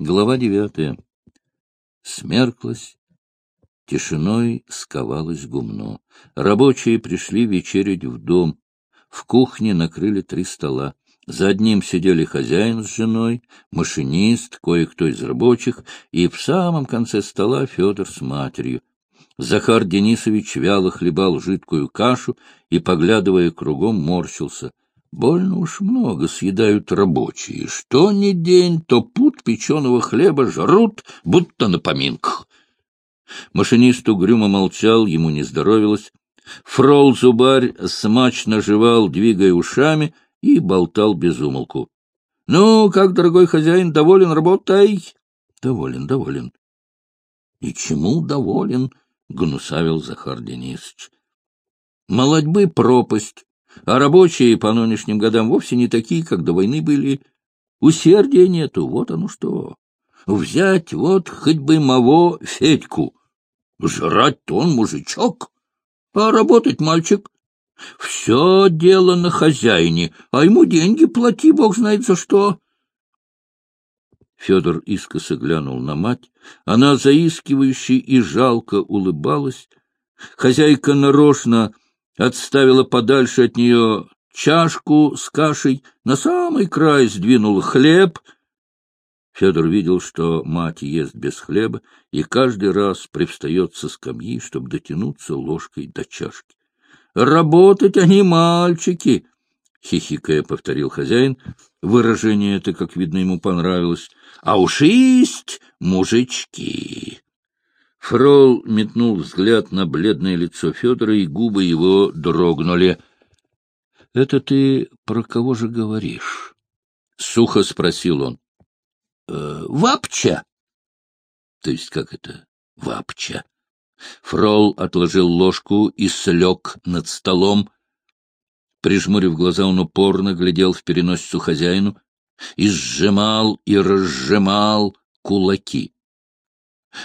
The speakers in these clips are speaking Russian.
Глава девятая. Смерклась, тишиной сковалось гумно. Рабочие пришли вечерить в дом. В кухне накрыли три стола. За одним сидели хозяин с женой, машинист, кое-кто из рабочих, и в самом конце стола Федор с матерью. Захар Денисович вяло хлебал жидкую кашу и, поглядывая кругом, морщился. Больно уж много съедают рабочие. Что ни день, то пут печеного хлеба жрут, будто на поминках. Машинист угрюмо молчал, ему не здоровилось. Фрол-зубарь смачно жевал, двигая ушами, и болтал без умолку. — Ну, как, дорогой хозяин, доволен работой? — Доволен, доволен. — И чему доволен? — гнусавил Захар Денисович. — Молодьбы пропасть, а рабочие по нынешним годам вовсе не такие, как до войны были. Усердия нету, вот оно что. Взять вот хоть бы маво Федьку. Жрать-то он мужичок, а работать мальчик. Все дело на хозяине, а ему деньги плати, бог знает за что. Федор искоса глянул на мать. Она заискивающе и жалко улыбалась. Хозяйка нарочно отставила подальше от нее чашку с кашей, на самый край сдвинула хлеб. Федор видел, что мать ест без хлеба, и каждый раз привстает со скамьи, чтобы дотянуться ложкой до чашки. «Работать они мальчики!» — хихикая повторил хозяин. Выражение это, как видно, ему понравилось. «А уж есть мужички!» Фрол метнул взгляд на бледное лицо Федора, и губы его дрогнули. — Это ты про кого же говоришь? — сухо спросил он. «Э, — Вапча. — То есть как это вапча? Фрол отложил ложку и слег над столом. Прижмурив глаза, он упорно глядел в переносицу хозяину и сжимал и разжимал кулаки.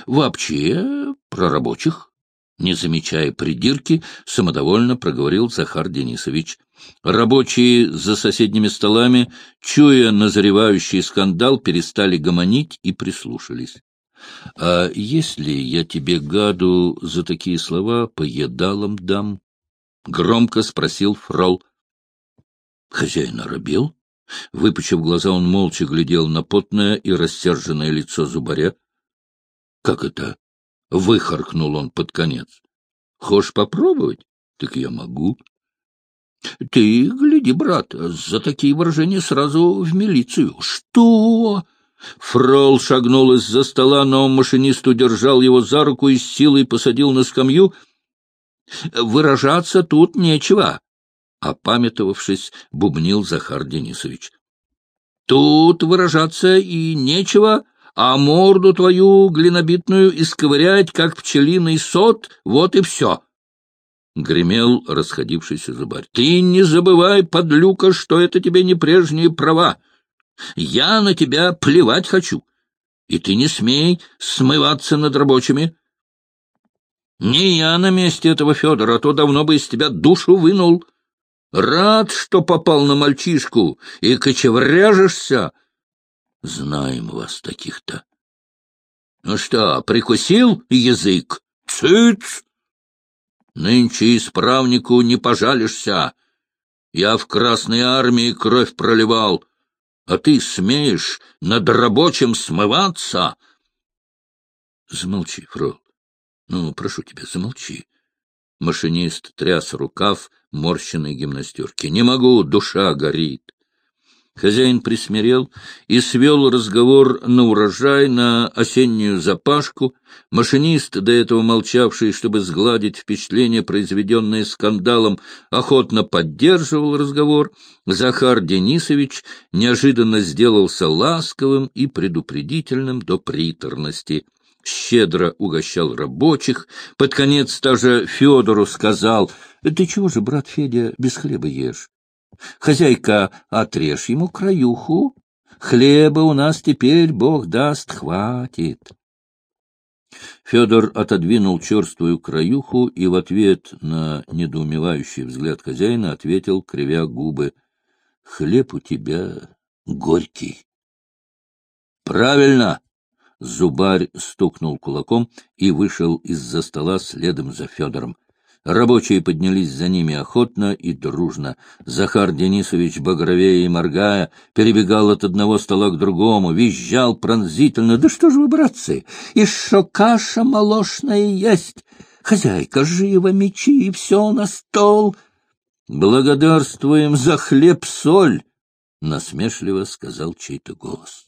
Вообще, про рабочих, не замечая придирки, самодовольно проговорил Захар Денисович. Рабочие за соседними столами, чуя назревающий скандал, перестали гомонить и прислушались. — А если я тебе, гаду, за такие слова по едалам дам? — громко спросил Фрол. Хозяин оробел. Выпучив глаза, он молча глядел на потное и рассерженное лицо зубаря. Как это? Выхаркнул он под конец. Хочешь попробовать? Так я могу. Ты, гляди, брат, за такие выражения сразу в милицию. Что? Фрол шагнул из-за стола, но машинист удержал его за руку и с силой посадил на скамью. Выражаться тут нечего, опамятовавшись, бубнил Захар Денисович. Тут выражаться и нечего, а морду твою глинобитную исковырять, как пчелиный сот, вот и все. Гремел расходившийся зубарь. Ты не забывай, подлюка, что это тебе не прежние права. Я на тебя плевать хочу, и ты не смей смываться над рабочими. Не я на месте этого Федора, а то давно бы из тебя душу вынул. Рад, что попал на мальчишку, и кочевряжешься, Знаем вас таких-то. Ну что, прикусил язык? Цыц! Нынче исправнику не пожалишься. Я в Красной Армии кровь проливал, а ты смеешь над рабочим смываться? Замолчи, Фрол. Ну, прошу тебя, замолчи. Машинист тряс рукав морщенной гимнастерки. Не могу, душа горит. Хозяин присмирел и свел разговор на урожай, на осеннюю запашку. Машинист, до этого молчавший, чтобы сгладить впечатление, произведенное скандалом, охотно поддерживал разговор. Захар Денисович неожиданно сделался ласковым и предупредительным до приторности. Щедро угощал рабочих. Под конец даже Федору сказал, — Ты чего же, брат Федя, без хлеба ешь? Хозяйка, отрежь ему краюху. Хлеба у нас теперь, бог даст, хватит. Федор отодвинул черствую краюху и в ответ на недоумевающий взгляд хозяина ответил, кривя губы, — Хлеб у тебя горький. — Правильно! Зубарь стукнул кулаком и вышел из-за стола следом за Федором. Рабочие поднялись за ними охотно и дружно. Захар Денисович, багровея и моргая, перебегал от одного стола к другому, визжал пронзительно. — Да что же вы, братцы, еще каша молочная есть! Хозяйка, живо мечи, и все на стол! — Благодарствуем за хлеб-соль! — насмешливо сказал чей-то голос.